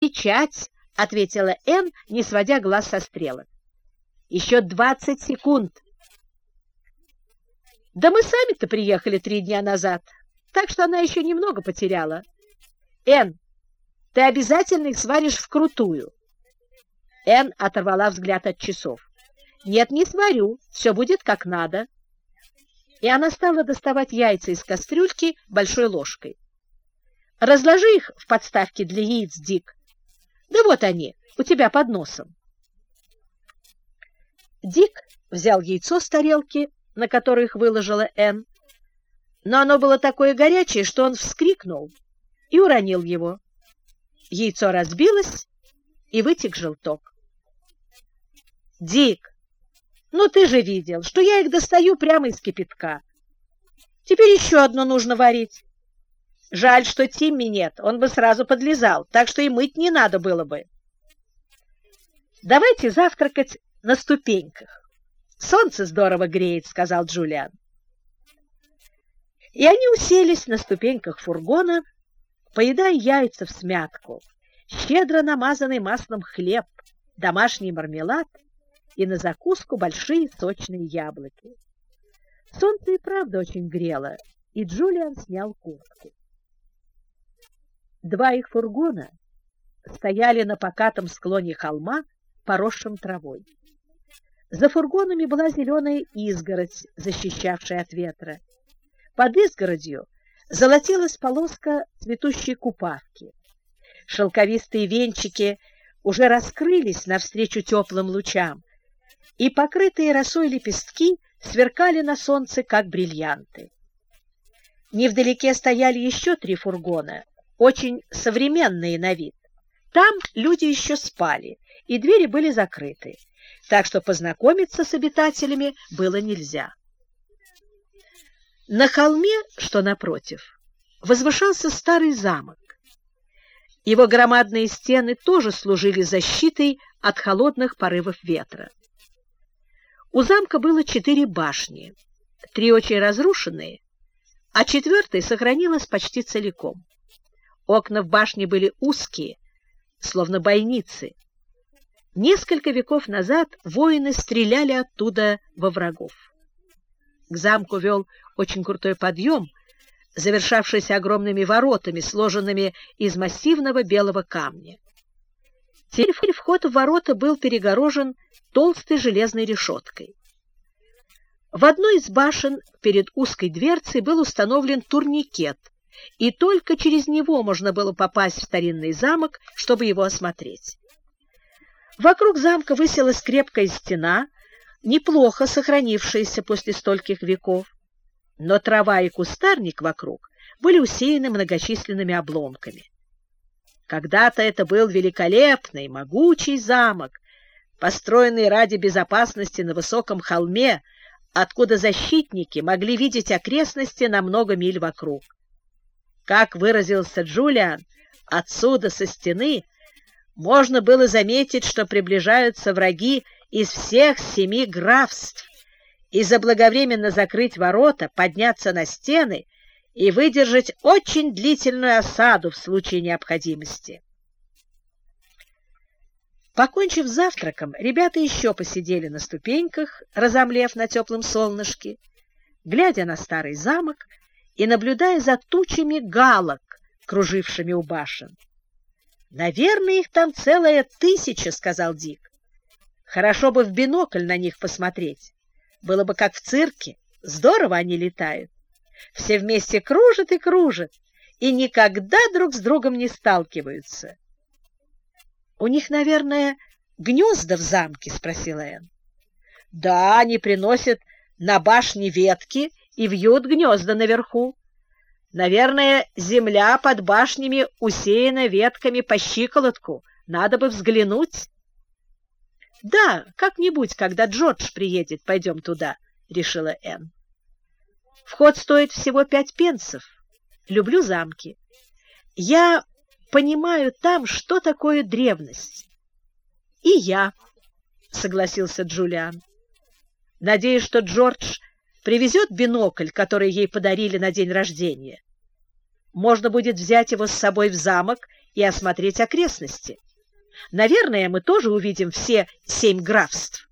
«Печать!» — ответила Энн, не сводя глаз со стрелок. «Еще двадцать секунд!» «Да мы сами-то приехали три дня назад, так что она еще немного потеряла. Энн, ты обязательно их сваришь вкрутую!» Энн оторвала взгляд от часов. «Нет, не сварю, все будет как надо». И она стала доставать яйца из кастрюльки большой ложкой. «Разложи их в подставке для яиц, Дик. Да вот они, у тебя под носом». Дик взял яйцо с тарелки, на которой их выложила Энн, но оно было такое горячее, что он вскрикнул и уронил его. Яйцо разбилось, и вытек желток. Дик, ну ты же видел, что я их достаю прямо из кипятка. Теперь еще одно нужно варить. Жаль, что Тимми нет, он бы сразу подлезал, так что и мыть не надо было бы. Давайте завтракать на ступеньках. Солнце здорово греет, сказал Джулиан. И они уселись на ступеньках фургона, поедая яйца в смятку, щедро намазанный маслом хлеб, домашний мармелад и на закуску большие сочные яблоки. Солнце и правда очень грело, и Джулиан снял куртку. Два их фургона стояли на покатом склоне холма, поросшем травой. За фургонами была зеленая изгородь, защищавшая от ветра. Под изгородью золотилась полоска цветущей купавки. Шелковистые венчики уже раскрылись навстречу теплым лучам, и покрытые росой лепестки сверкали на солнце, как бриллианты. Невдалеке стояли еще три фургона, очень современные на вид. Там люди еще спали, и двери были закрыты, так что познакомиться с обитателями было нельзя. На холме, что напротив, возвышался старый замок. Его громадные стены тоже служили защитой от холодных порывов ветра. У замка было четыре башни, три очень разрушенные, а четвертая сохранилась почти целиком. Окна в башне были узкие, словно бойницы. Несколько веков назад воины стреляли оттуда во врагов. К замку вел очень крутой подъем, завершавшийся огромными воротами, сложенными из массивного белого камня. Теперь вход в ворота был перегорожен толстой железной решеткой. В одной из башен перед узкой дверцей был установлен турникет, и только через него можно было попасть в старинный замок, чтобы его осмотреть. Вокруг замка высилась крепкая стена, неплохо сохранившаяся после стольких веков, но трава и кустарник вокруг были усеяны многочисленными обломками. Когда-то это был великолепный, могучий замок, построенный ради безопасности на высоком холме, откуда защитники могли видеть окрестности на много миль вокруг. Как выразился Джулиан, отсюда, со стены, можно было заметить, что приближаются враги из всех семи графств, и заблаговременно закрыть ворота, подняться на стены — и выдержать очень длительную осаду в случае необходимости. Покончив завтраком, ребята еще посидели на ступеньках, разомлев на теплом солнышке, глядя на старый замок и наблюдая за тучами галок, кружившими у башен. «Наверное, их там целая тысяча», — сказал Дик. «Хорошо бы в бинокль на них посмотреть. Было бы как в цирке. Здорово они летают» все вместе кружат и кружат, и никогда друг с другом не сталкиваются. — У них, наверное, гнезда в замке? — спросила Энн. — Да, они приносят на башне ветки и вьют гнезда наверху. Наверное, земля под башнями усеяна ветками по щиколотку. Надо бы взглянуть. — Да, как-нибудь, когда Джордж приедет, пойдем туда, — решила Энн. Вход стоит всего пять пенсов. Люблю замки. Я понимаю там, что такое древность. И я, согласился Джулиан. Надеюсь, что Джордж привезет бинокль, который ей подарили на день рождения. Можно будет взять его с собой в замок и осмотреть окрестности. Наверное, мы тоже увидим все семь графств.